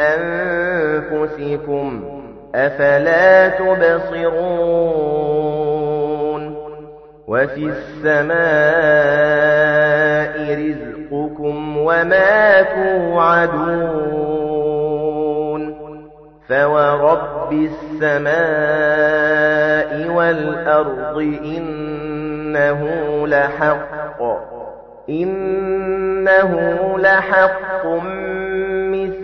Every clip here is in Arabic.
أنفسكم أفلا تبصرون وفي السماء رزقكم وما توعدون فورب السماء والأرض إنه لحق إنه لحق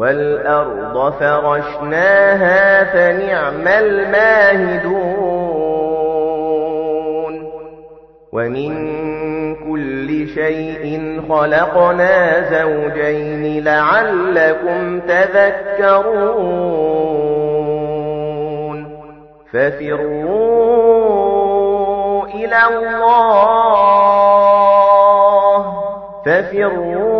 والأرض فرشناها فنعم الماهدون ومن كل شيء خلقنا زوجين لعلكم تذكرون ففروا إلى الله ففروا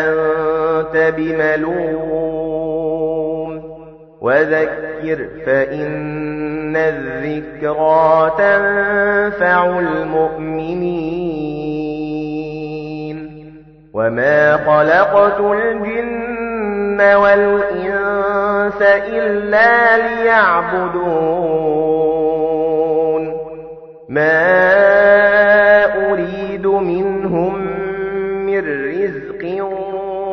بملوم. وذكر فإن الذكرى تنفع المؤمنين. وما خلقت الجن والإنس إلا ليعبدون. ما أريد من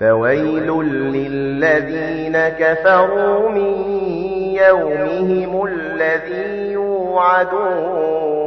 فويل للذين كفروا من يومهم الذي يوعدون.